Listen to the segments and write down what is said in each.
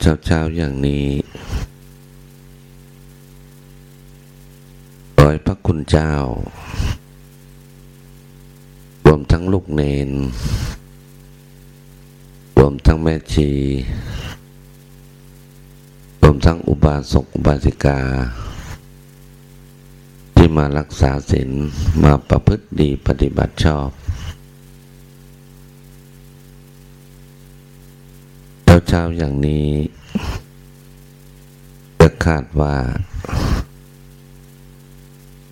เช้าเช้าอย่างนี้ขอให้พระคุณเจ้า รวมทั้งลูกเนน รวมทั้งแม่ชี รวมทั้งอุบาสกอุบาสิกา ที่มารักษาศีลมาประพฤติดีปฏิบัติชอบ เช้าอย่างนี้ จะคาดว่า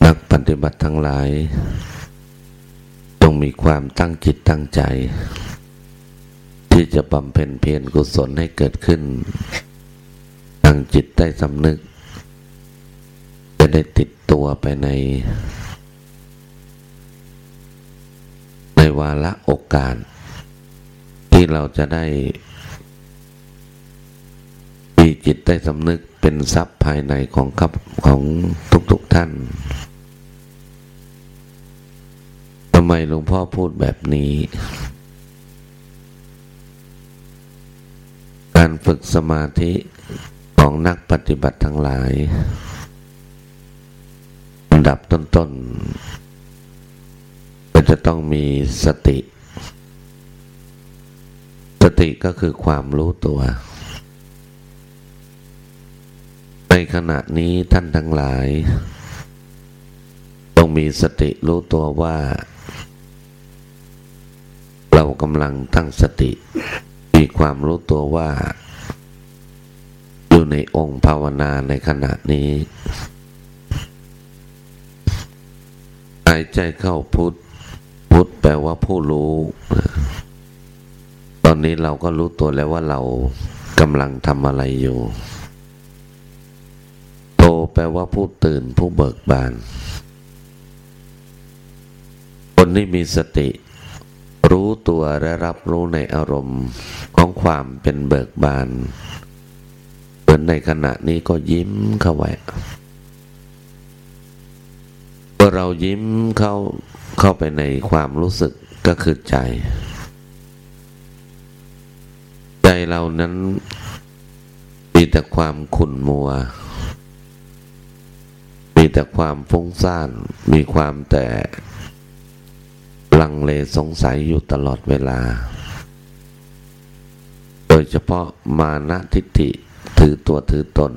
นักปฏิบัติทั้งหลาย ต้องมีความตั้งจิตตั้งใจ ที่จะบำเพ็ญเพียรกุศลให้เกิดขึ้นตั้งจิตได้สำนึก จะได้ติดตัวไปใน ในวาระโอกาส ที่เราจะได้ มีจิตได้สำนึกเป็นทรัพย์ภายในของครับของทุกๆทท่านทำไมหลวงพ่อพูดแบบนี้ การฝึกสมาธิของนักปฏิบัติทั้งหลายอันดับต้นๆก็จะต้องมีสติ สติก็คือความรู้ตัว ใน ขณะนี้ท่านทั้งหลาย ต้องมีสติรู้ตัวว่า เรากำลังตั้งสติ มีความรู้ตัวว่าอยู่ในองค์ภาวนาในขณะนี้หายใจเข้าพุทธพุทธแปลว่าผู้รู้ ตอนนี้เราก็รู้ตัวแล้วว่าเรากำลังทำอะไรอยู่ ปลว่าผู้ตื่นผู้เบิกบาน คนที่มีสติ รู้ตัวและรับรู้ในอารมณ์ของความเป็นเบิกบาน เหมือนในขณะนี้ก็ยิ้มเข้าไว้เมื่อเรายิ้มเข้าเข้าไปในความรู้สึกก็คือใจ ใจเรานั้นมีแต่ความขุ่นมัวมี แต่ความฟุ้งซ่าน มีความแต่ลังเลสงสัยอยู่ตลอดเวลา โดยเฉพาะมานะทิฏฐิถือตัวถือตน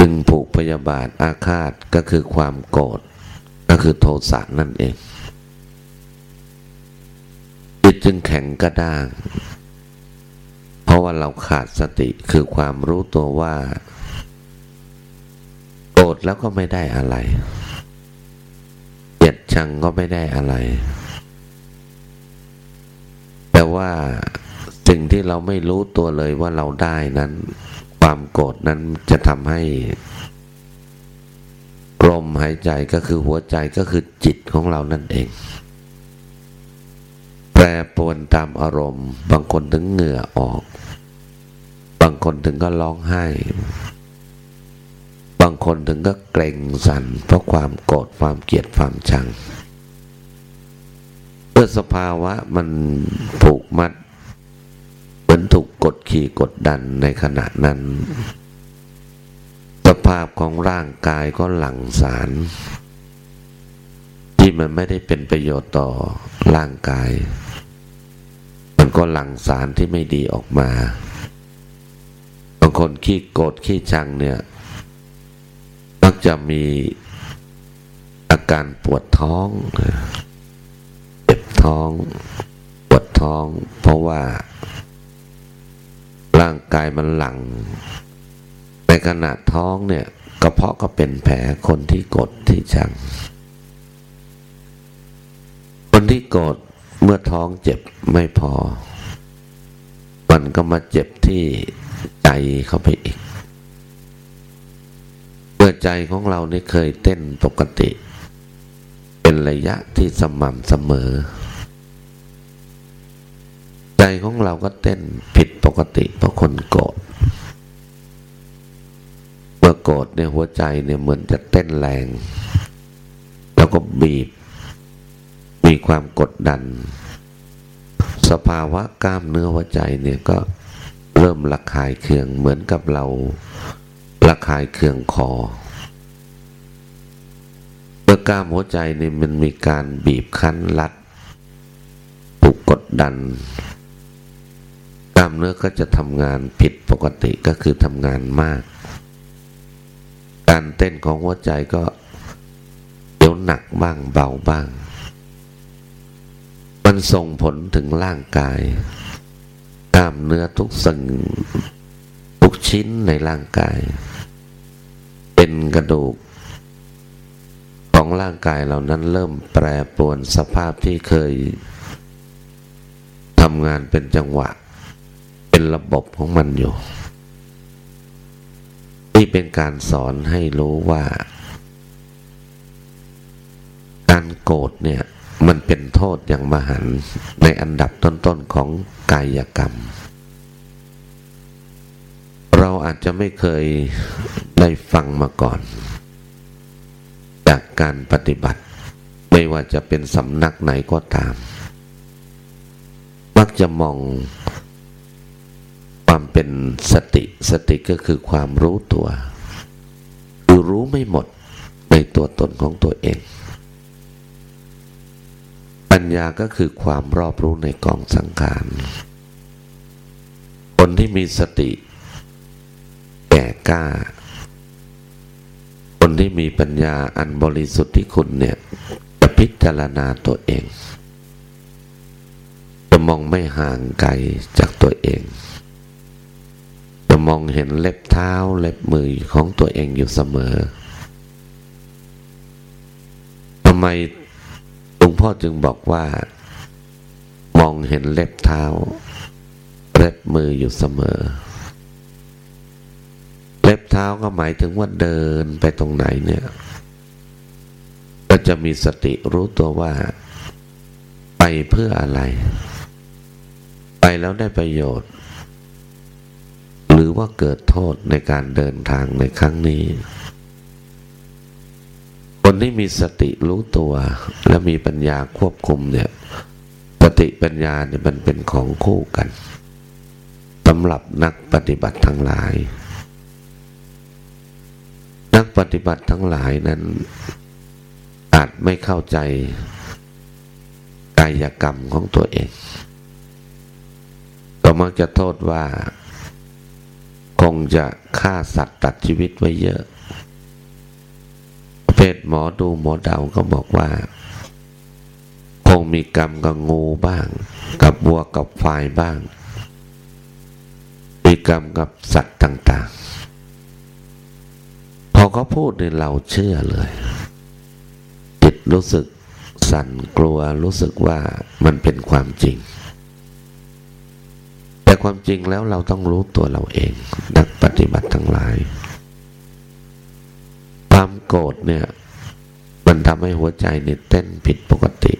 จึงผูกพยาบาทอาฆาตก็คือความโกรธก็คือโทสะนั่นเองจิตจึงแข็งกระด้าง เพราะว่าเราขาดสติคือความรู้ตัวว่า โกรธแล้วก็ไม่ได้อะไร เกลียดชังก็ไม่ได้อะไร แต่ว่าสิ่งที่เราไม่รู้ตัวเลยว่าเราได้นั้น ความโกรธนั้นจะทำให้ลมหายใจก็คือหัวใจก็คือจิตของเรานั่นเอง แปรปรวนตามอารมณ์ บางคนถึงเหงื่อออก บางคนถึงก็ร้องไห้างคนถึงก็เกรงสันเพราะความโกรธความเกลียดความชังเมื่อสภาวะมันผูกมัด เหมือนถูกกดขี่กดดันในขณะนั้น สภาพของร่างกายก็หลั่งสาร ที่มันไม่ได้เป็นประโยชน์ต่อร่างกาย มันก็หลั่งสารที่ไม่ดีออกมา บางคนขี้โกรธขี้ชังเนี่ย มักจะมีอาการปวดท้องเจ็บท้อง ปวดท้อง เพราะว่า ร่างกายมันหลัง ในขณะท้องเนี่ยกระเพาะก็เป็นแผลคนที่กดที่ชัง คนที่กดเมื่อท้องเจ็บไม่พอ มันก็มาเจ็บที่ใจเข้าไปอีก เมื่อใจของเราเนี่เคยเต้นปกติ เป็นระยะที่สม่ำเสมอ ใจของเราก็เต้นผิดปกติเพราะคนโกรธเมื่อโกรธเนี่ยหัวใจเนี่ยเหมือนจะเต้นแรง แล้วก็บีบ มีความกดดัน สภาวะกล้ามเนื้อหัวใจเนี่ยก็เริ่มระคายเคืองเหมือนกับเรา ระคายเคืองคอเมื่อกล้ามหัวใจนี่มันมีการบีบคั้นรัดถูกกดดัน กล้ามเนื้อก็จะทำงานผิดปกติก็คือทำงานมาก การเต้นของหัวใจก็เดี๋ยวหนักบ้างเบาบ้าง มันส่งผลถึงร่างกาย กล้ามเนื้อทุกสิ่งทุกชิ้นในร่างกาย เป็นกระดูก ของร่างกายเหล่านั้นเริ่มแปรปรวนสภาพที่เคยทำงานเป็นจังหวะ เป็นระบบของมันอยู่ นี่เป็นการสอนให้รู้ว่า การโกรธเนี่ยมันเป็นโทษอย่างมหันในอันดับต้นๆของกายกรรม เราอาจจะไม่เคย ได้ฟังมาก่อน จากการปฏิบัติ ไม่ว่าจะเป็นสำนักไหนก็ตาม มักจะมองความเป็นสติสติก็คือความรู้ตัวคือรู้ไม่หมดในตัวตนของตัวเอง ปัญญาก็คือความรอบรู้ในกองสังขารคนที่มีสติแก่กล้า คนที่มีปัญญาอันบริสุทธิ์ที่คุณเนี่ยจะพิจารณาตัวเอง จะมองไม่ห่างไกลจากตัวเอง จะมองเห็นเล็บเท้าเล็บมือของตัวเองอยู่เสมอทำไมหลวงพ่อจึงบอกว่า มองเห็นเล็บเท้า เล็บมืออยู่เสมอ เล็บเท้าก็หมายถึงว่าเดินไปตรงไหนเนี่ย ก็จะมีสติรู้ตัวว่า ไปเพื่ออะไร ไปแล้วได้ประโยชน์ หรือว่าเกิดโทษในการเดินทางในครั้งนี้ คนที่มีสติรู้ตัว และมีปัญญาควบคุมเนี่ยสติปัญญาเนี่ยมันเป็นของคู่กันสำหรับนักปฏิบัติทั้งหลาย นักปฏิบัติทั้งหลายนั้น อาจไม่เข้าใจกายกรรมของตัวเอง ก็มักจะโทษว่า คงจะฆ่าสัตว์ตัดชีวิตไว้เยอะเพศหมอดูหมอเดาก็บอกว่า คงมีกรรมกับงูบ้าง กับวัวกับควายบ้างมีกรรมกับสัตว์ต่างพอ เขาพูดเนี่ยเราเชื่อเลย จิตรู้สึกสั่นกลัวรู้สึกว่ามันเป็นความจริง แต่ความจริงแล้วเราต้องรู้ตัวเราเอง นักปฏิบัติทั้งหลาย ความโกรธเนี่ย มันทำให้หัวใจเนี่ยเต้นผิดปกติ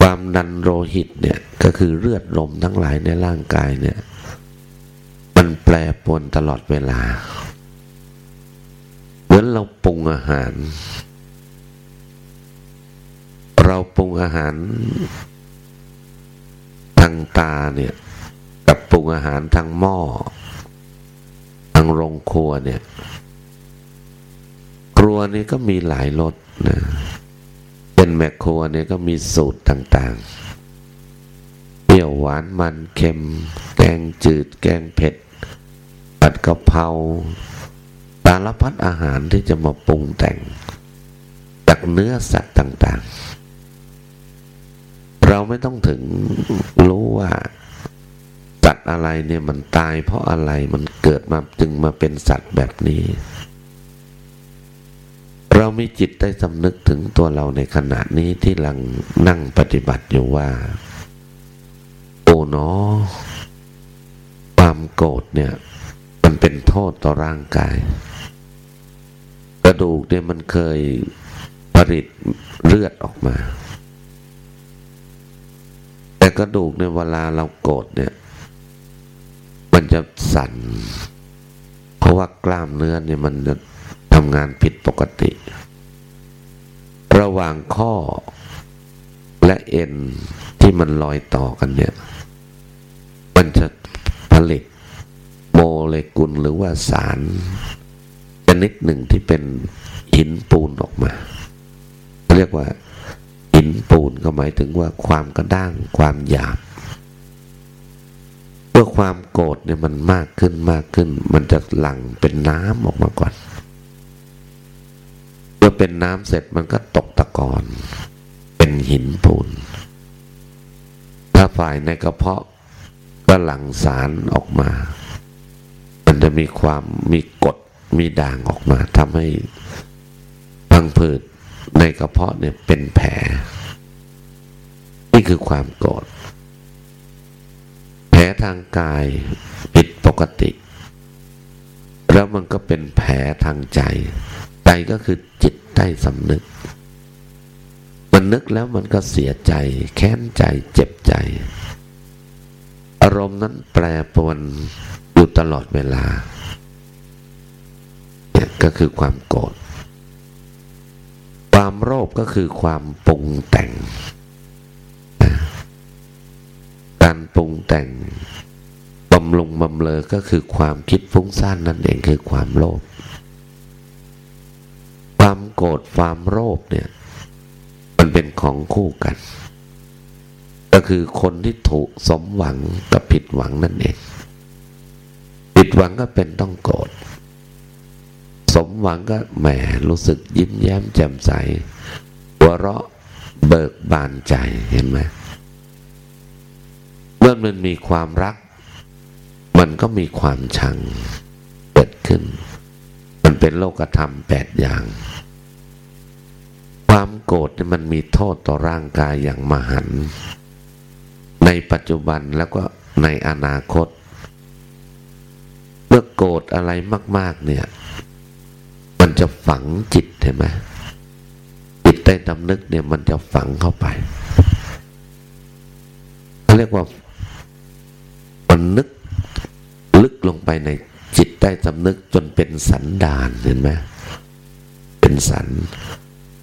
ความดันโลหิตเนี่ยก็คือเลือดลมทั้งหลายในร่างกายเนี่ย มันแปรปรวนตลอดเวลา มือนเราปรุงอาหาร เราปรุงอาหาร ทางตาเนี่ย กับปรุงอาหารทางหม้อ ทางโรงครัวเนี่ย ครัวนี่ก็มีหลายรสนะเป็นแม่ครัวเนี่ยก็มีสูตรต่างๆ เปรี้ยวหวานมันเค็ม แกงจืด แกงเผ็ดผัดกะเพราารพัดอาหารที่จะมาปรุงแต่งจากเนื้อสัตว์ต่าง ๆ เราไม่ต้องถึงรู้ว่าสัตว์อะไรเนี่ยมันตายเพราะอะไรมันเกิดมาจึงมาเป็นสัตว์แบบนี้ เรามีจิตได้สำนึกถึงตัวเราในขณะนี้ที่ลังนั่งปฏิบัติอยู่ว่า โอ้เนาะความโกรธเนี่ย มันเป็นโทษต่อร่างกาย ระดูกเนี่ยมันเคยผลิตเลือดออกมา แต่กระดูกเนี่ยเวลาเราโกรธเนี่ย มันจะสั่น เพราะว่ากล้ามเนื้อเนี่ยมันจะทำงานผิดปกติ ระหว่างข้อและเอ็นที่มันลอยต่อกันเนี่ย มันจะผลิตโมเลกุลหรือว่าสาร นิดหนึ่งที่เป็นหินปูนออกมา เรียกว่าหินปูนก็หมายถึงว่าความกระด้างความหยาบเมื่อความโกรธเนี่ยมันมากขึ้นมากขึ้น มันจะหลั่งเป็นน้ำออกมาก่อนเมื่อเป็นน้ำเสร็จมันก็ตกตะกอนเป็นหินปูนถ้าฝ่ายในกระเพาะก็หลั่งสารออกมา มันจะมีความมีกรด มีด่างออกมาทำให้พังผืดในกระเพาะเนี่ยเป็นแผล นี่คือความโกรธแผลทางกายผิดปกติ แล้วมันก็เป็นแผลทางใจ ใจก็คือจิตใต้สำนึก มันนึกแล้วมันก็เสียใจ แค้นใจเจ็บใจ อารมณ์นั้นแปรปรวนอยู่ตลอดเวลา ก็คือความโกรธ ความโลภก็คือความปรุงแต่ง การปรุงแต่งบำรุงบำเลอก็คือความคิดฟุ้งซ่านนั่นเองคือความโลภ ความโกรธความโลภเนี่ย มันเป็นของคู่กัน ก็คือคนที่ถูกสมหวังกับผิดหวังนั่นเอง ผิดหวังก็เป็นต้องโกรธ สมหวังก็แหมรู้สึกยิ้มแย้มแจ่มใส หัวเราะเบิกบานใจเห็นไหมเมื่อมันมีความรัก มันก็มีความชังเกิดขึ้น มันเป็นโลกธรรมแปดอย่าง ความโกรธมันมีโทษต่อร่างกายอย่างมหัน ในปัจจุบันแล้วก็ในอนาคต เมื่อโกรธอะไรมาก ๆ เนี่ย จะฝังจิตเห็นไหมจิตใต้สำนึกเนี่ยมันจะฝังเข้าไปเขาเรียกว่ามันนึกลึกลงไปในจิตใต้สำนึกจนเป็นสันดานเห็นไหมเป็นสัน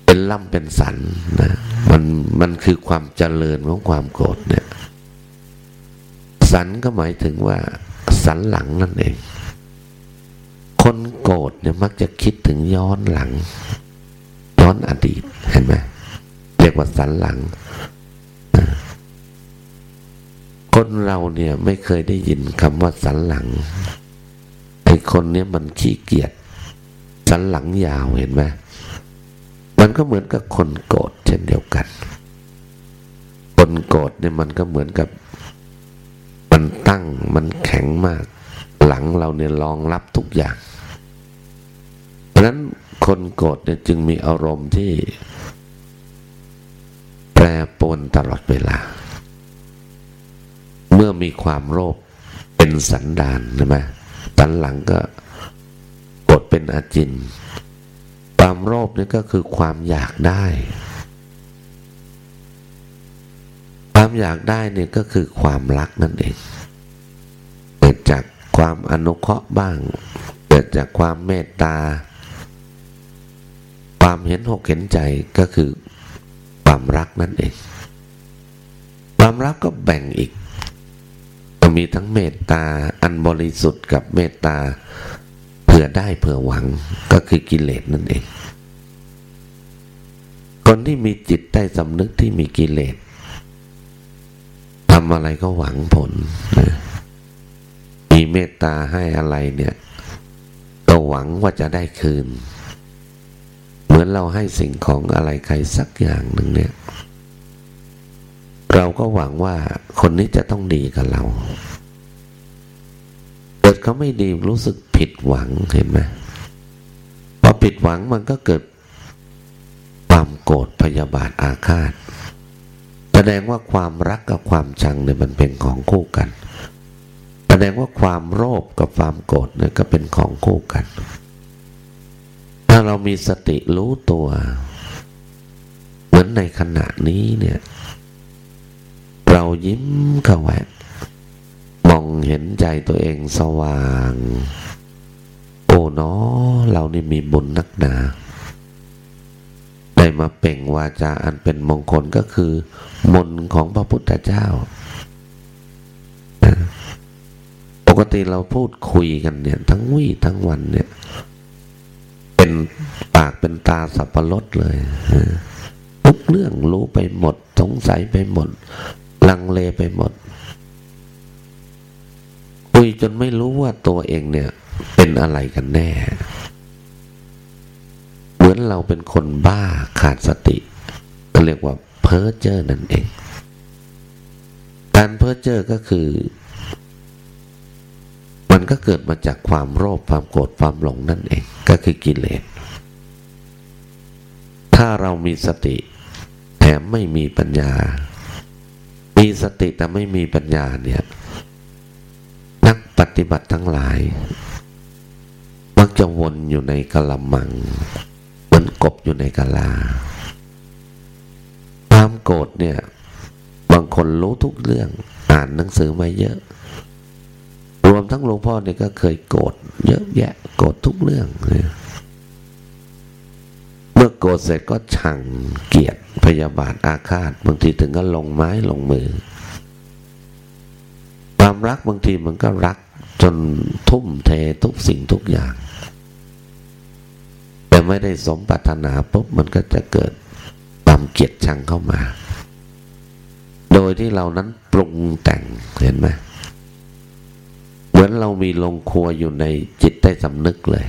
เป็นล่ำเป็นสันนะมันมันคือความเจริญของความโกรธเนี่ย สันก็หมายถึงว่าสันหลังนั่นเอง คนโกรธเนี่ยมักจะคิดถึงย้อนหลัง ย้อนอดีตเห็นไหมเรียกว่าสันหลัง คนเราเนี่ยไม่เคยได้ยินคำว่าสันหลังไอ้คนเนี้ยมันขี้เกียจสันหลังยาวเห็นไหมมันก็เหมือนกับคนโกรธเช่นเดียวกัน คนโกรธเนี่ยมันก็เหมือนกับ มันตั้งมันแข็งมาก หลังเราเนี่ยรองรับทุกอย่าง เพราะนั้นคนโกรธเนี่ยจึงมีอารมณ์ที่แปรปรวนตลอดเวลา เมื่อมีความโลภเป็นสันดานใช่ไหมตันหลังก็กดเป็นอาจิน ความโลภนี่ก็คือความอยากได้ ความอยากได้เนี่ยก็คือความรักนั่นเองเกิดจากความอนุเคราะห์บ้าง เกิดจากความเมตตา ความเห็นหกเห็นใจก็คือความรักนั่นเอง ความรักก็แบ่งอีกมีทั้งเมตตาอันบริสุทธิ์กับเมตตาเผื่อได้เผื่อหวังก็คือกิเลสนั่นเอง คนที่มีจิตใต้สำนึกที่มีกิเลสทำอะไรก็หวังผลนะมีเมตตาให้อะไรเนี่ยก็หวังว่าจะได้คืน เหมือนเราให้สิ่งของอะไรใครสักอย่างหนึ่งเนี่ย เราก็หวังว่าคนนี้จะต้องดีกับเราเกิดเขาไม่ดีรู้สึกผิดหวังเห็นไหมพอผิดหวังมันก็เกิดความโกรธพยาบาทอาฆาต แสดงว่าความรักกับความชังเนี่ยมันเป็นของคู่กัน แสดงว่าความโลภกับความโกรธเนี่ยก็เป็นของคู่กัน ถ้าเรามีสติรู้ตัว เหมือนในขณะนี้เนี่ย เรายิ้มเข้าไว้มองเห็นใจตัวเองสว่าง โอ้เนาะเรานี่มีบุญนักหนา ได้มาเป่งวาจาอันเป็นมงคลก็คือ มนของพระพุทธเจ้า ปกติเราพูดคุยกันเนี่ย ทั้งวี่ทั้งวันเนี่ย เป็นปากเป็นตาสับปะรดเลยทุกเรื่องรู้ไปหมด สงสัยไปหมด ลังเลไปหมดคุยจนไม่รู้ว่าตัวเองเนี่ย เป็นอะไรกันแน่ เหมือนเราเป็นคนบ้าขาดสติก็เรียกว่าเพ้อเจ้อนั่นเอง การเพ้อเจ้อก็คือ ก็เกิดมาจากความโลภความโกรธความหลงนั่นเองก็คือกิเลส ถ้าเรามีสติแถมไม่มีปัญญา มีสติแต่ไม่มีปัญญาเนี่ย นักปฏิบัติทั้งหลาย มักจะวนอยู่ในกะละมัง เหมือนกบอยู่ในกะลา ความโกรธเนี่ย บางคนรู้ทุกเรื่อง อ่านหนังสือมาเยอะ รวมทั้งหลวงพ่อเนี่ยก็เคยโกรธเยอะแยะโกรธทุกเรื่องเมื่อโกรธเสร็จก็ชังเกลียดพยาบาทอาฆาตบางทีถึงก็ลงไม้ลงมือ ความรักบางทีมันก็รักจนทุ่มเททุกสิ่งทุกอย่าง แต่ไม่ได้สมปรารถนาปุ๊บมันก็จะเกิดความเกลียดชังเข้ามา โดยที่เรานั้นปรุงแต่งเห็นไหม เหมือนเรามีลงครัวอยู่ในจิตใต้สำนึกเลย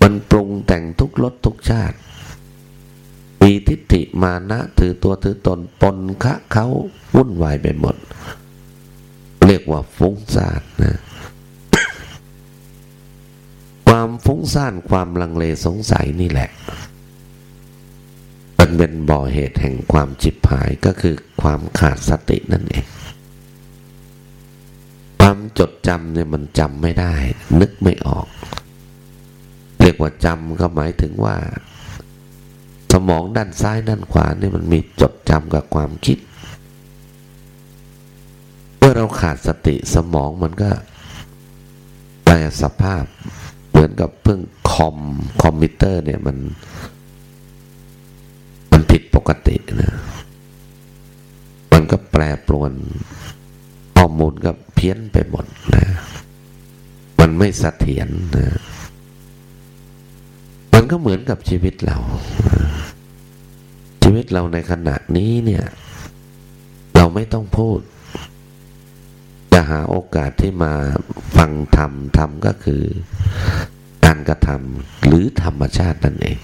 มันปรุงแต่งทุกรสทุกชาติ มีทิฏฐิมานะถือตัวถือตนปนคะเขาวุ่นวายไปหมด เรียกว่าฟุ้งซ่านนะความฟุ้งซ่านความลังเลสงสัยนี่แหละมันเป็นบ่อเหตุแห่งความจิบหายก็คือความขาดสตินั่นเอง จดจำเนี่ยมันจำไม่ได้ นึกไม่ออก เรียกว่าจำก็หมายถึงว่า สมองด้านซ้ายด้านขวาเนี่ยมันมีจดจำกับความคิด เมื่อเราขาดสติสมองมันก็แปรสภาพ เหมือนกับเพิ่งคอมคอมพิวเตอร์เนี่ยมัน มันผิดปกตินะ มันก็แปรปรวน ข้อมูลก็เพี้ยนไปหมดนะมันไม่สะเถียรนะมันก็เหมือนกับชีวิตเรา ชีวิตเราในขณะนี้เนี่ย เราไม่ต้องพูด จะหาโอกาสที่มาฟังธรรมธรรมก็คือ การกระทำหรือธรรมชาตินั่นเอง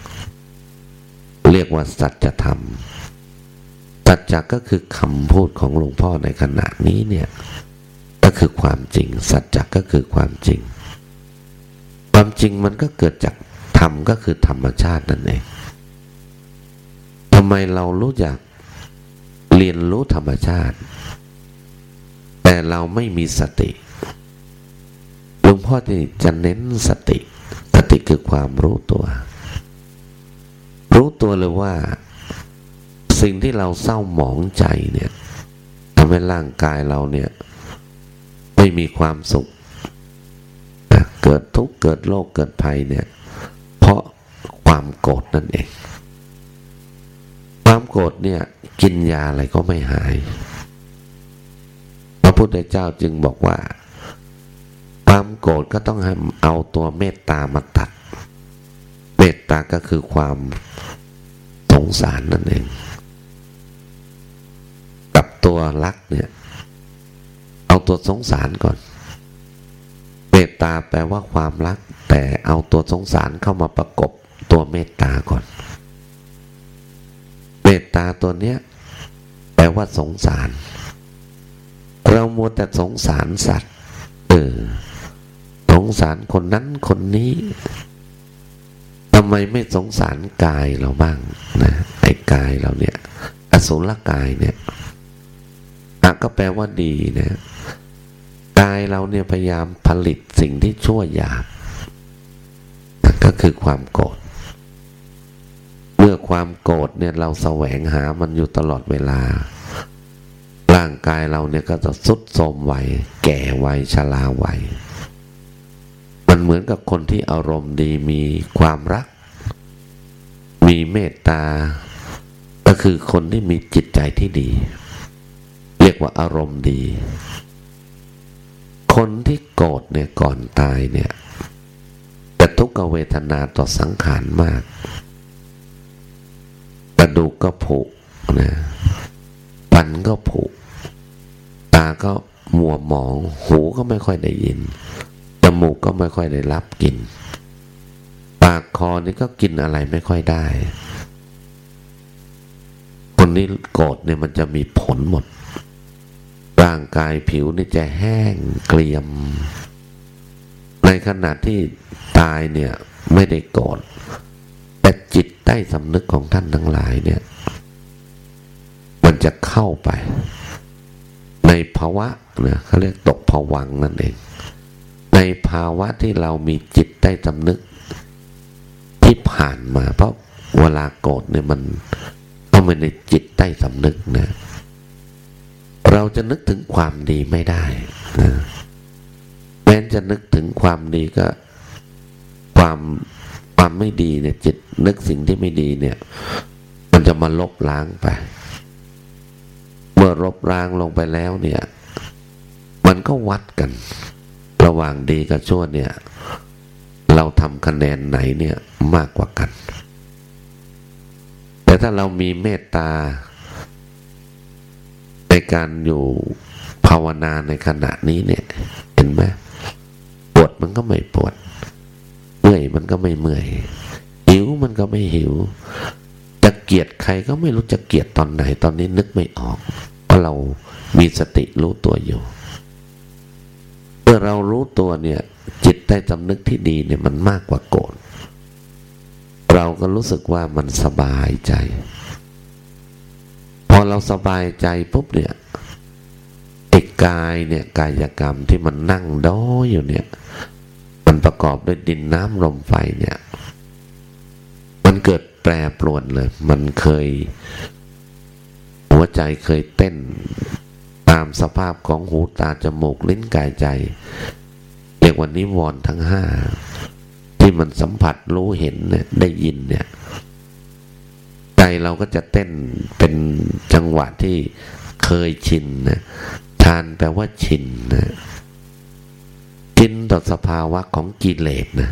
เรียกว่าสัจธรรม สัจจะก็คือคำพูดของหลวงพ่อในขณะนี้เนี่ยก็คือความจริง สัจจะก็คือความจริง ความจริงมันก็เกิดจากธรรมก็คือธรรมชาตินั่นเองทำไมเรารู้จักเรียนรู้ธรรมชาติ แต่เราไม่มีสติหลวงพ่อจะเน้นสติ สติคือความรู้ตัว รู้ตัวเลยว่า สิ่งที่เราเศร้าหมองใจเนี่ยทำให้ร่างกายเราเนี่ย ไม่มีความสุข เกิดทุกข์เกิดโรคเกิดภัยเนี่ย เพราะความโกรธนั่นเอง ความโกรธเนี่ย กินยาอะไรก็ไม่หาย พระพุทธเจ้าจึงบอกว่า ความโกรธก็ต้องเอาตัวเมตตามาตัด เมตตาก็คือความสงสารนั่นเอง ตัวรักเนี่ย เอาตัวสงสารก่อนเมตตาแปลว่าความรัก แต่เอาตัวสงสารเข้ามาประกบตัวเมตตาก่อน เมตตาตัวเนี้ยแปลว่าสงสาร เรามัวแต่สงสารสัตว์ เออ สงสารคนนั้นคนนี้ทำไมไม่สงสารกายเราบ้างนะไอ้กายเราเนี่ย อสุรกายเนี่ย ก็แปลว่าดีนะกายเราเนี่ยพยายามผลิตสิ่งที่ชั่วหยาบก็คือความโกรธเมื่อความโกรธเนี่ยเราแสวงหามันอยู่ตลอดเวลา ร่างกายเราเนี่ยก็จะสุดโทมไวแก่ไวชราไวมันเหมือนกับคนที่อารมณ์ดีมีความรัก มีเมตตา ก็คือคนที่มีจิตใจที่ดี กว่าอารมณ์ดี คนที่โกรธเนี่ยก่อนตายเนี่ยจะทุกขเวทนาต่อสังขารมาก กระดูกก็ผุนะปันก็ผุตาก็มัวหมอง หูก็ไม่ค่อยได้ยิน จมูกก็ไม่ค่อยได้รับกลิ่น ปากคอนี่ก็กินอะไรไม่ค่อยได้ คนนี้โกรธเนี่ยมันจะมีผลหมด ร่างกายผิวนี่จะแห้งเกรียม ในขณะที่ตายเนี่ยไม่ได้โกรธแต่จิตใต้สำนึกของท่านทั้งหลายเนี่ย มันจะเข้าไป ในภาวะนะเขาเรียกตกผวังนั่นเอง ในภาวะที่เรามีจิตใต้สำนึก ที่ผ่านมา เพราะเวลาโกรธเนี่ยมันเข้ามาในจิตใต้สำนึกนะ เราจะนึกถึงความดีไม่ได้นะแม้จะนึกถึงความดีก็ ความความไม่ดีเนี่ยจิตนึกสิ่งที่ไม่ดีเนี่ย มันจะมาลบล้างไป เมื่อลบล้างลงไปแล้วเนี่ย มันก็วัดกัน ระหว่างดีกับชั่วเนี่ย เราทำคะแนนไหนเนี่ยมากกว่ากัน แต่ถ้าเรามีเมตตา ในการอยู่ภาวนาในขณะนี้เนี่ยเห็นไหมปวดมันก็ไม่ปวดเมื่อยมันก็ไม่เมื่อยหิวมันก็ไม่หิว จะเกลียดใครก็ไม่รู้จะเกลียดตอนไหน ตอนนี้นึกไม่ออกเพราะเรามีสติรู้ตัวอยู่เมื่อเรารู้ตัวเนี่ย จิตใต้จำนึกที่ดีเนี่ยมันมากกว่าโกรธเราก็รู้สึกว่ามันสบายใจ อเราสบายใจปุ๊บเนี่ยไอ้กายเนี่ยกายกรรมที่มันนั่งด้ออยู่เนี่ย มันประกอบด้วยดินน้ำลมไฟเนี่ย มันเกิดแปรปรวนเลย มันเคย หัวใจเคยเต้นตามสภาพของหูตาจมูกลิ้นกายใจเรียกว่านิวรณ์ทั้งห้าที่มันสัมผัสรู้เห็นเนี่ยได้ยินเนี่ย เราก็จะเต้นเป็นจังหวะที่เคยชินนะทานแปลว่าชินนะชินต่อสภาวะของกิเลสนะ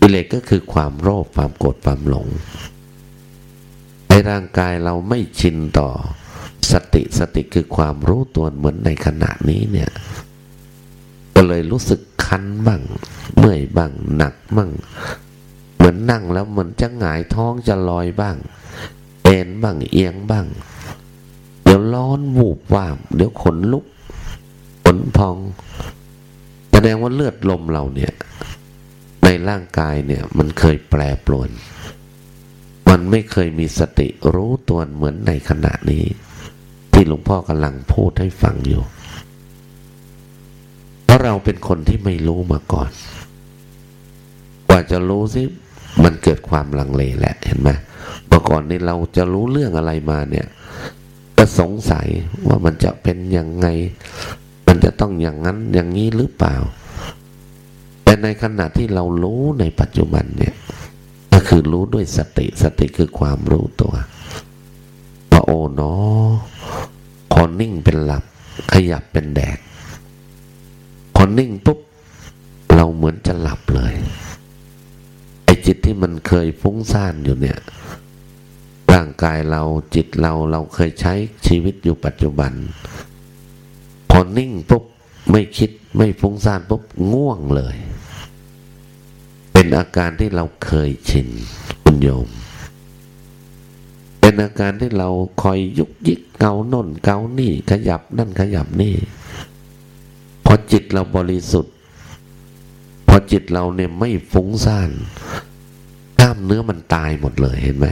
กิเลสก็คือความโลภความโกรธความหลงในร่างกายเราไม่ชินต่อสติสติคือความรู้ตัวเหมือนในขณะนี้เนี่ยก็เลยรู้สึกคันบ้างเมื่อยบ้างหนักบ้างเหมือนนั่งแล้วเหมือนจะหงายท้องจะลอยบ้าง อ็นบ้างเอียงบ้าง เดี๋ยวร้อนวูบวาบเดี๋ยวขนลุกขนพอง แสดงว่าเลือดลมเราเนี่ย ในร่างกายเนี่ย มันเคยแปรปรวน มันไม่เคยมีสติรู้ตัวเหมือนในขณะนี้ ที่หลวงพ่อกำลังพูดให้ฟังอยู่ เพราะเราเป็นคนที่ไม่รู้มาก่อน กว่าจะรู้สิ มันเกิดความลังเลแหละเห็นไหมเมื่อก่อนนี้เราจะรู้เรื่องอะไรมาเนี่ย ก็สงสัยว่ามันจะเป็นยังไง มันจะต้องอย่างนั้นอย่างนี้หรือเปล่า แต่ในขณะที่เรารู้ในปัจจุบันเนี่ย ก็คือรู้ด้วยสติสติคือความรู้ตัวว่าโอ้เนาะพอนิ่งเป็นหลับ ขยับเป็นแดกพอนิ่งปุ๊บ เราเหมือนจะหลับเลย จิตที่มันเคยฟุ้งซ่านอยู่เนี่ย ร่างกายเราจิตเราเราเคยใช้ชีวิตอยู่ปัจจุบัน พอนิ่งปุ๊บไม่คิดไม่ฟุ้งซ่านปุ๊บง่วงเลย เป็นอาการที่เราเคยชินคุณโยม เป็นอาการที่เราคอยยุกยิกเกาโน่นเกานี่ ขยับนั่นขยับนี่ พอจิตเราบริสุทธิ์ พอจิตเราเนี่ยไม่ฟุ้งซ่านามเนื้อมันตายหมดเลยเห็นไหม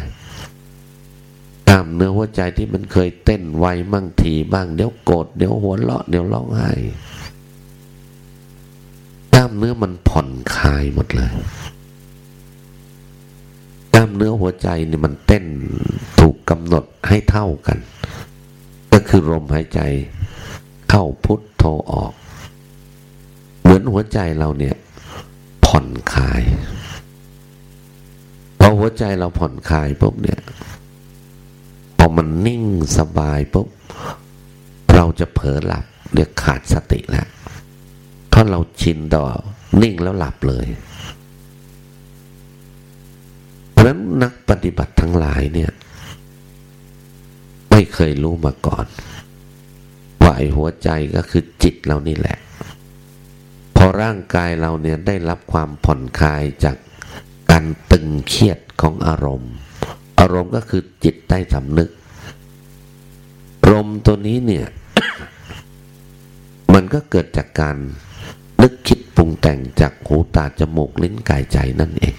กล้ามเนื้อหัวใจที่มันเคยเต้นไวมั่งทีบ้างเดี๋ยวโกรธเดี๋ยวหัวเราะเดี๋ยวร้องไห้กล้ามเนื้อมันผ่อนคลายหมดเลยกล้ามเนื้อหัวใจเนี่ยมันเต้นถูกกำหนดให้เท่ากัน ก็คือลมหายใจ เข้าพุทโธออก เหมือนหัวใจเราเนี่ยผ่อนคลาย อหัวใจเราผ่อนคลายปุ๊บเนี่ยพอมันนิ่งสบายปุ๊บเราจะเผลอหลับเรียกขาดสติแล้วเผราะเราชินต่อนิ่งแล้วหลับเลยเพราะนั้นนักปฏิบัติทั้งหลายเนี่ย ไม่เคยรู้มาก่อนว่าไอหัวใจก็คือจิตเรานี่แหละ พอร่างกายเราเนี่ยได้รับความผ่อนคลายจาก การตึงเครียดของอารมณ์ อารมณ์ก็คือจิตใต้สำนึกลมตัวนี้เนี่ย มันก็เกิดจากการนึกคิดปรุงแต่งจากหูตาจมูกลิ้นกายใจนั่นเอง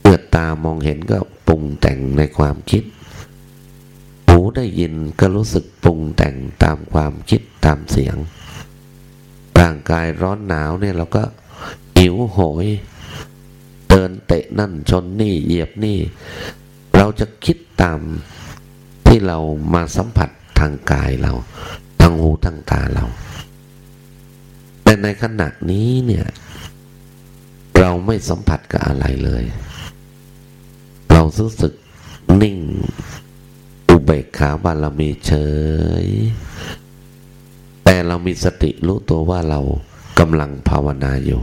เมื่อตามองเห็นก็ปรุงแต่งในความคิด หูได้ยินก็รู้สึกปรุงแต่งตามความคิดตามเสียง ร่างกายร้อนหนาวเนี่ยเราก็หิวโหย เดินเตะนั่นชนนี่เหยียบนี่ เราจะคิดตามที่เรามาสัมผัสทางกายเรา ทางหูทางตาเรา แต่ในขณะนี้เนี่ย เราไม่สัมผัสกับอะไรเลย เรารู้สึกนิ่ง อุเบกขาบารมีเฉย แต่เรามีสติรู้ตัวว่าเรากำลังภาวนาอยู่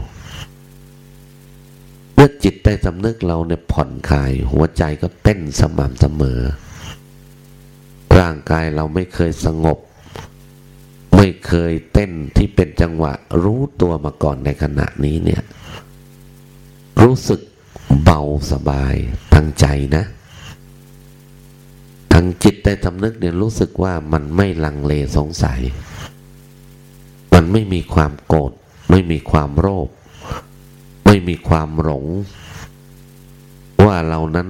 เมื่อจิตได้สำนึกเราเนี่ยผ่อนคลาย หัวใจก็เต้นสม่ำเสมอ ร่างกายเราไม่เคยสงบ ไม่เคยเต้นที่เป็นจังหวะรู้ตัวมาก่อนในขณะนี้เนี่ย รู้สึกเบาสบายทางใจนะทางจิตได้สำนึกเนี่ยรู้สึกว่ามันไม่ลังเลสงสัย มันไม่มีความโกรธไม่มีความโลภ ไม่มีความหลง ว่าเรานั้น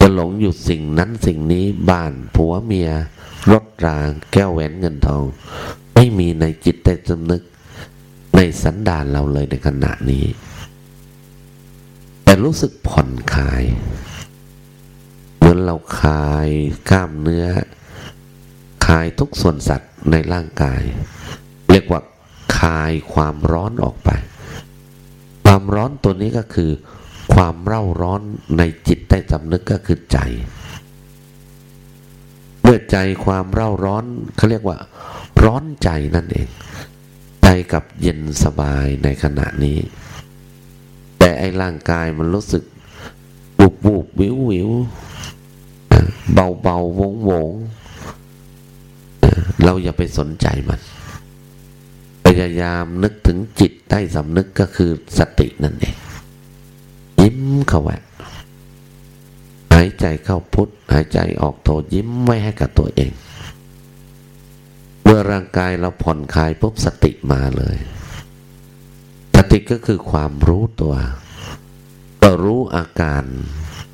จะหลงอยู่สิ่งนั้นสิ่งนี้บ้านผัวเมีย รถรางแก้วแหวนเงินทอง ไม่มีในจิตใต้สำนึก ในสันดานเราเลยในขณะนี้ แต่รู้สึกผ่อนคลาย เหมือนเราคลายกล้ามเนื้อคลายทุกส่วนสัตว์ในร่างกาย เรียกว่าคลายความร้อนออกไป ความร้อนตัวนี้ก็คือ ความเร่าร้อนในจิตใต้สำนึกก็คือใจ เมื่อใจความเร่าร้อนเขาเรียกว่า ร้อนใจนั่นเอง ใจกับเย็นสบายในขณะนี้ แต่ไอ้ร่างกายมันรู้สึกบุบบุบวิววิวเบาเบาวงวงเราอย่าไปสนใจมัน ยายามนึกถึงจิตใต้สำนึกก็คือสตินั่นเองยิ้มเข้าไว้หายใจเข้าพุทหายใจออกโทยิ้มไว้ให้กับตัวเอง เมื่อร่างกายเราผ่อนคลายปุ๊บสติมาเลย สติก็คือความรู้ตัวก็รู้อาการ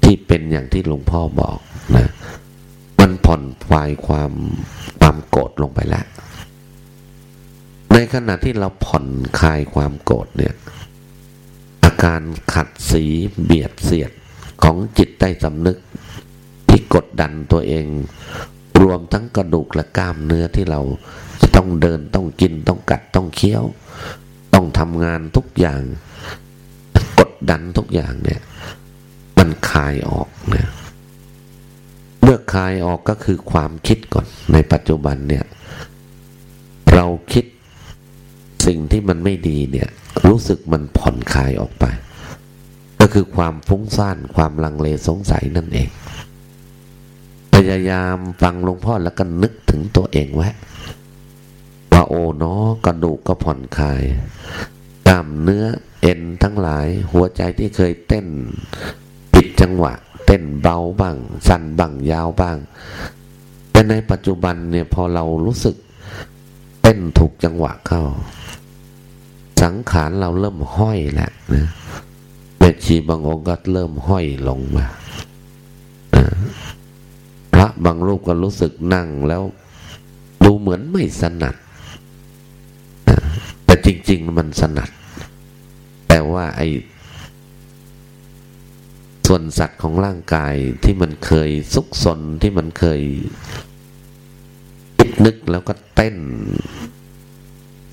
ที่เป็นอย่างที่หลวงพ่อบอกนะมันผ่อนคลายความความโกรธลงไปแล้ว ในขณะที่เราผ่อนคลายความโกรธเนี่ย อาการขัดสีเบียดเสียดของจิตใต้สำนึกที่กดดันตัวเอง รวมทั้งกระดูกและกล้ามเนื้อที่เราจะต้องเดินต้องกินต้องกัดต้องเคี้ยว ต้องทำงานทุกอย่าง กดดันทุกอย่างเนี่ย มันคลายออกเนี่ยเมื่อคลายออกก็คือความคิดก่อนในปัจจุบันเนี่ย เราคิด สิ่งที่มันไม่ดีเนี่ย รู้สึกมันผ่อนคลายออกไป ก็คือความฟุ้งซ่านความลังเลสงสัยนั่นเอง พยายามฟังหลวงพ่อแล้วก็นึกถึงตัวเองไว้ว่าโอเนาะกระดูกก็ผ่อนคลายกล้ามเนื้อเอ็นทั้งหลาย หัวใจที่เคยเต้นผิดจังหวะ เต้นเบาบ้าง สั้นบ้างยาวบ้าง แต่ในปัจจุบันเนี่ยพอเรารู้สึกเต้นถูกจังหวะเข้า สังขารเราเริ่มห้อยแล้วนะแม่ชีบางองค์ก็เริ่มห้อยลงมาพระบางรูปก็รู้สึกนั่งแล้ว ดูเหมือนไม่สนัดแต่จริง ๆ มันสนัด แต่ว่าไอ้ส่วนสัตว์ของร่างกายที่มันเคยซุกซนที่มันเคยคิดนึกแล้วก็เต้น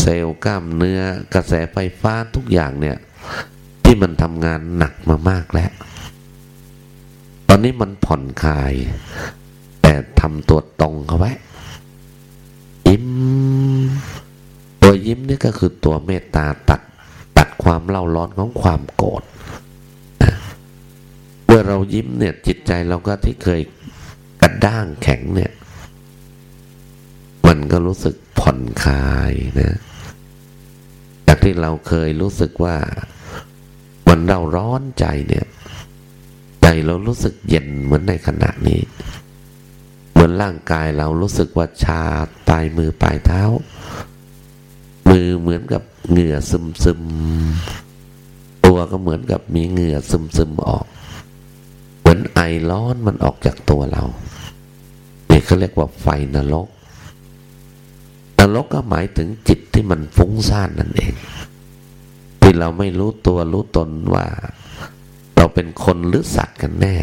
เซลล์กล้ามเนื้อกระแสไฟฟ้าทุกอย่างเนี่ย ที่มันทำงานหนักมามากแล้ว ตอนนี้มันผ่อนคลาย แต่ทำตัวตรงเขาไว้ยิ้มตัวตัวยิ้มนี่ก็คือตัวเมตตาตัดตัดความเล่าร้อนของความโกรธเมื่อเรายิ้มเนี่ยจิตใจเราก็ที่เคยกระด้างแข็งเนี่ย มันก็รู้สึกผ่อนคลายนะ จากที่เราเคยรู้สึกว่ามันเราร้อนใจเนี่ย ใจเรารู้สึกเย็นเหมือนในขณะนี้ เหมือนร่างกายเรารู้สึกว่าชาปลายมือปลายเท้า มือเหมือนกับเหงื่อซึมซึมตัวก็เหมือนกับมีเหงื่อซึมซึมออก เหมือนไอร้อนมันออกจากตัวเราเนี่เขาเรียกว่าไฟนรก รกก็หมายถึงจิตที่มันฟุ้งซ่านนั่นเอง ที่เราไม่รู้ตัวรู้ตนว่า เราเป็นคนหรือสัตว์กันแน่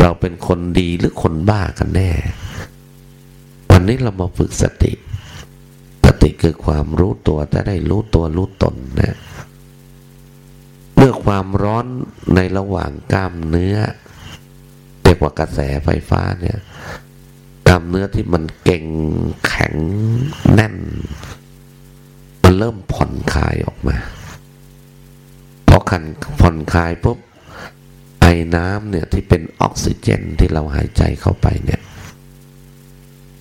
เราเป็นคนดีหรือคนบ้ากันแน่ วันนี้เรามาฝึกสติสติคือความรู้ตัวจะได้รู้ตัวรู้ตนนะเมื่อความร้อนในระหว่างกล้ามเนื้อเรียกว่ากระแสไฟฟ้าเนี่ย ล้ามเนื้อที่มันเก่งแข็งแน่น มันเริ่มผ่อนคลายออกมาพอขันผ่อนคลายปุ๊บไอ้น้ำเนี่ยที่เป็นออกซิเจนที่เราหายใจเข้าไปเนี่ย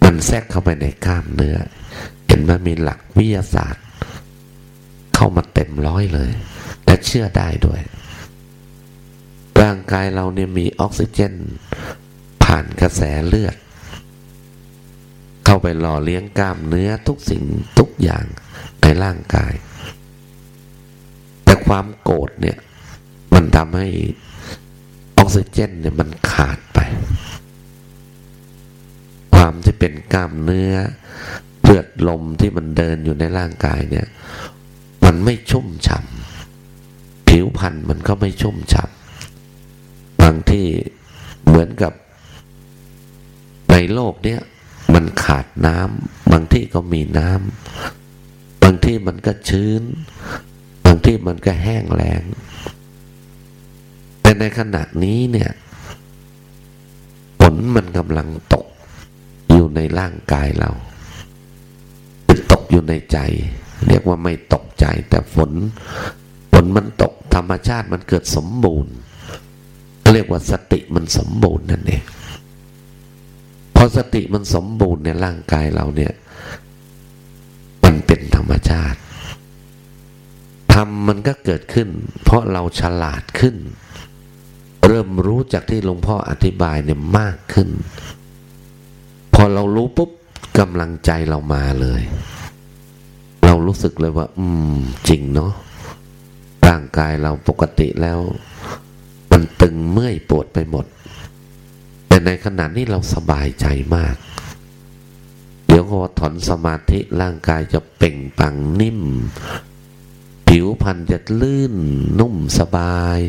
มันแทรกเข้าไปในกล้ามเนื้อ เห็นมันมีหลักวิทยาศาสตร์ เข้ามาเต็มร้อยเลย และเชื่อได้ด้วย ร่างกายเราเนี่ยมีออกซิเจน ผ่านกระแสเลือด ไปหล่อเลี้ยงกล้ามเนื้อทุกสิ่งทุกอย่างในร่างกาย แต่ความโกรธเนี่ย มันทำให้ออกซิเจนเนี่ยมันขาดไป ความที่เป็นกล้ามเนื้อเลือดลมที่มันเดินอยู่ในร่างกายเนี่ย มันไม่ชุ่มฉ่ำผิวพรรณมันก็ไม่ชุ่มฉ่ำบางที่เหมือนกับในโลกเนี้ย มันขาดน้ำบางที่ก็มีน้ำบางที่มันก็ชื้น บางที่มันก็แห้งแล้งแต่ในขณะนี้เนี่ยฝนมันกำลังตกอยู่ในร่างกายเราตกอยู่ในใจ เรียกว่าไม่ตกใจ แต่ฝนฝนมันตกธรรมชาติมันเกิดสมบูรณ์เรียกว่าสติมันสมบูรณ์นั่นเอง อสติมันสมบูรณ์ในร่างกายเราเนี่ย มันเป็นธรรมชาติธรรมมันก็เกิดขึ้น เพราะเราฉลาดขึ้น เริ่มรู้จากที่หลวงพ่ออธิบายเนี่ยมากขึ้น พอเรารู้ปุ๊บกำลังใจเรามาเลย เรารู้สึกเลยว่า อืม จริงเนาะร่างกายเราปกติแล้ว มันตึงเมื่อยปวดไปหมด ในขณะนี้เราสบายใจมาก เดี๋ยวพอถอนสมาธิร่างกายจะเป่งปังนิ่ม ผิวพรรณจะลื่นนุ่มสบาย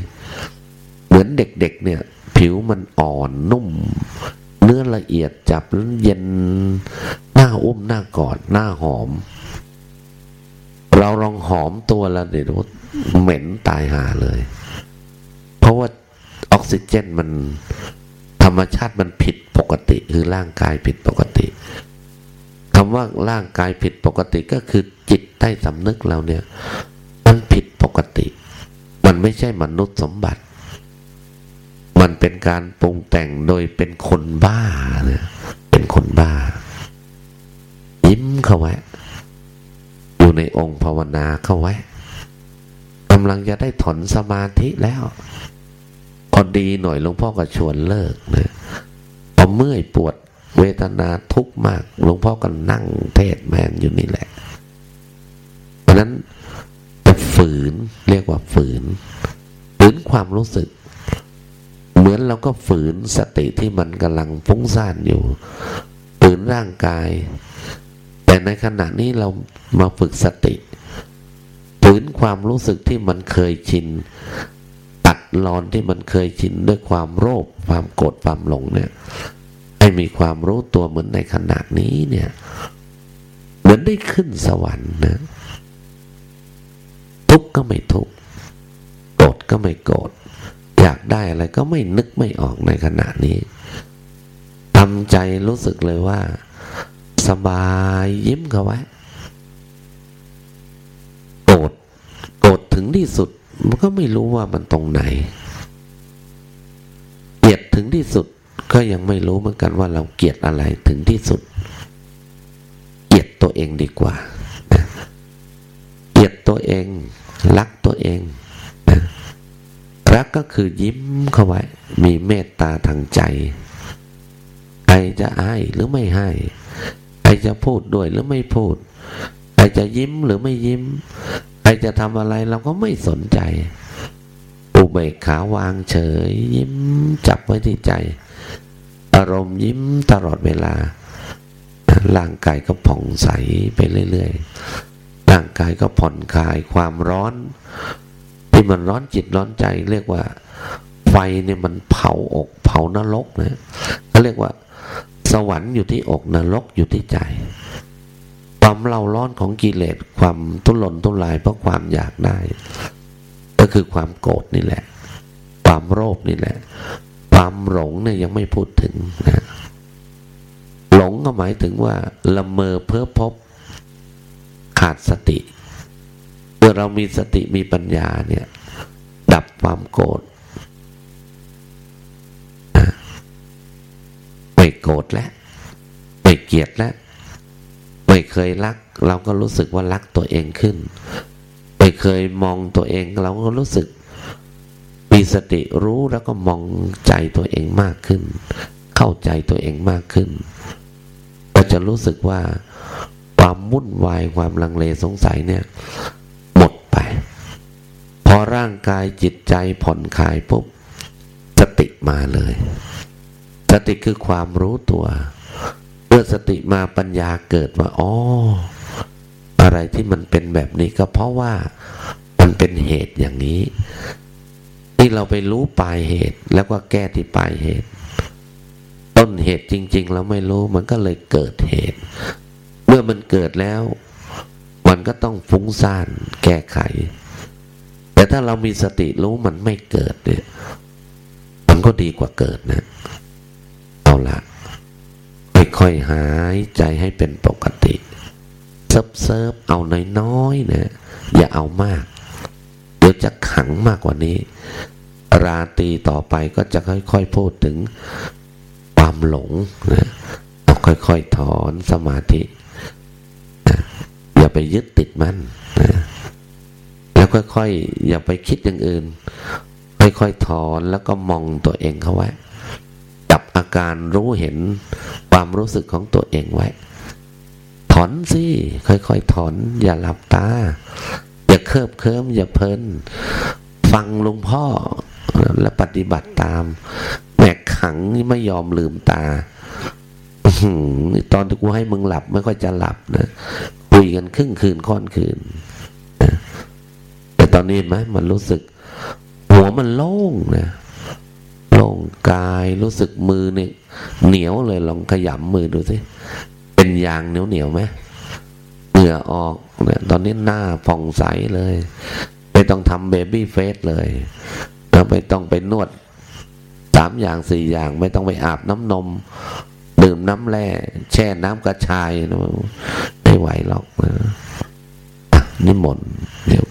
เหมือนเด็กๆเนี่ย ผิวมันอ่อนนุ่ม เนื้อละเอียดจับแล้วเย็นหน้าอุ้มหน้ากอดหน้าหอม เราลองหอมตัวแล้วเดี๋ยวเหม็นตายหาเลย เพราะว่าออกซิเจนมัน ธรรมชาติมันผิดปกติคือร่างกายผิดปกติคำว่าร่างกายผิดปกติก็คือจิตใต้สำนึกเราเนี่ย มันผิดปกติ มันไม่ใช่มนุษย์สมบัติ มันเป็นการปรุงแต่งโดยเป็นคนบ้าเนี่ยเป็นคนบ้า ยิ้มเข้าไว้อยู่ในองค์ภาวนาเข้าไว้กำลังจะได้ถอนสมาธิแล้ว ดีหน่อยหลวงพ่อก็ชวนเลิกนะพอเมื่อยปวดเวทนาทุกข์มากหลวงพ่อก็นั่งเทศแมนอยู่นี่แหละ เพราะนั้นจะฝืนเรียกว่าฝืน ฝืนความรู้สึก เหมือนเราก็ฝืนสติที่มันกำลังฟุ้งซ่านอยู่ ฝืนร่างกาย แต่ในขณะนี้เรามาฝึกสติ ฝืนความรู้สึกที่มันเคยชิน รอนที่มันเคยชินด้วยความโลภความโกรธความหลงเนี่ยให้มีความรู้ตัวเหมือนในขณะนี้เนี่ย เหมือนได้ขึ้นสวรรค์นะทุกก็ไม่ทุกโกรธก็ไม่โกรธอยากได้อะไรก็ไม่นึกไม่ออกในขณะนี้ทำใจรู้สึกเลยว่า สบายยิ้มเขาไว้โกรธโกรธถึงที่สุด มันก็ไม่รู้ว่ามันตรงไหนเกลียดถึงที่สุดก็ยังไม่รู้เหมือนกันว่าเราเกลียดอะไรถึงที่สุด เกลียดตัวเองดีกว่า เกลียดตัวเอง รักตัวเอง รักก็คือยิ้มเข้าไว้ มีเมตตาทางใจ ใครจะให้หรือไม่ให้ใครจะพูดด้วยหรือไม่พูด ใครจะยิ้มหรือไม่ยิ้ม ใครจะทำอะไรเราก็ไม่สนใจ อุเบกขาวางเฉย ยิ้มจับไว้ที่ใจ อารมณ์ยิ้มตลอดเวลา ร่างกายก็ผ่องใสไปเรื่อยๆ ร่างกายก็ผ่อนคลายความร้อน ที่มันร้อนจิตร้อนใจเรียกว่า ไฟเนี่ยมันเผาอกเผานรกนะเขาเรียกว่า สวรรค์อยู่ที่อกนรกอยู่ที่ใจ ความเล่าร้อนของกิเลสความทุรนทุรายเพราะความอยากได้ ก็คือความโกรธนี่แหละ ความโลภนี่แหละ ความหลงเนี่ยยังไม่พูดถึงนะหลงก็หมายถึงว่าละเมอเพ้อพบขาดสติเมื่อเรามีสติมีปัญญาเนี่ย ดับความโกรธไม่โกรธแล้วไม่เกลียดแล้ว เคยรัก เราก็รู้สึกว่ารักตัวเองขึ้นไม่เคยมองตัวเอง เราก็รู้สึกมีสติรู้แล้วก็มองใจตัวเองมากขึ้น เข้าใจตัวเองมากขึ้น ก็จะรู้สึกว่าความวุ่นวายความลังเลสงสัยเนี่ยหมดไป พอร่างกายจิตใจผ่อนคลายปุ๊บสติมาเลย สติคือความรู้ตัว เมื่อสติมาปัญญาเกิดว่าอ๋ออะไรที่มันเป็นแบบนี้ก็เพราะว่ามันเป็นเหตุอย่างนี้ ที่เราไปรู้ปลายเหตุ แล้วก็แก้ที่ปลายเหตุ ต้นเหตุจริง ๆ เราไม่รู้มันก็เลยเกิดเหตุ เมื่อมันเกิดแล้ว มันก็ต้องฟุ้งซ่านแก้ไข แต่ถ้าเรามีสติรู้มันไม่เกิดเนี่ยมันก็ดีกว่าเกิดนะเอาละ ค่อยๆหายใจให้เป็นปกติเซิฟเซิฟเอาน้อยๆนะอย่าเอามาก เดี๋ยวจะขังมากกว่านี้ ราตีต่อไปก็จะค่อยๆพูดถึงความหลงนะเอาค่อยๆถอนสมาธินะอย่าไปยึดติดมันนะแล้วค่อยๆอย่าไปคิดอย่างอื่น ค่อยๆถอนแล้วก็มองตัวเองเขาไว้ จับอาการรู้เห็นความรู้สึกของตัวเองไว้ ถอนสิค่อยๆถอน อย่าหลับตา อย่าเคิบเคิมอย่าเพลิน ฟังหลวงพ่อและปฏิบัติตามแมกขังไม่ยอมลืมตาตอนที่กูให้มึงหลับ ไม่ค่อยจะหลับนะคุยกันครึ่งคืนค่อนคืนแตอนนี้ไหมมันรู้สึก หัวมันโล่งนะ่งกายรู้สึกมือเนี่ยเหนียวเลยลองขยำมือดูสิเป็นยางเหนียวเหนียวไหมเหงื่อออกเนี่ยตอนนี้หน้าผ่องใสเลย ไม่ต้องทำเบบี้เฟสเลยแล้วไม่ต้องไปนวดสามอย่างสี่อย่าง ไม่ต้องไปอาบน้ำนม ดื่มน้ำแร่แช่น้ำกระชายไม่ไหวหรอกนะนิมนต์เดี๋ยว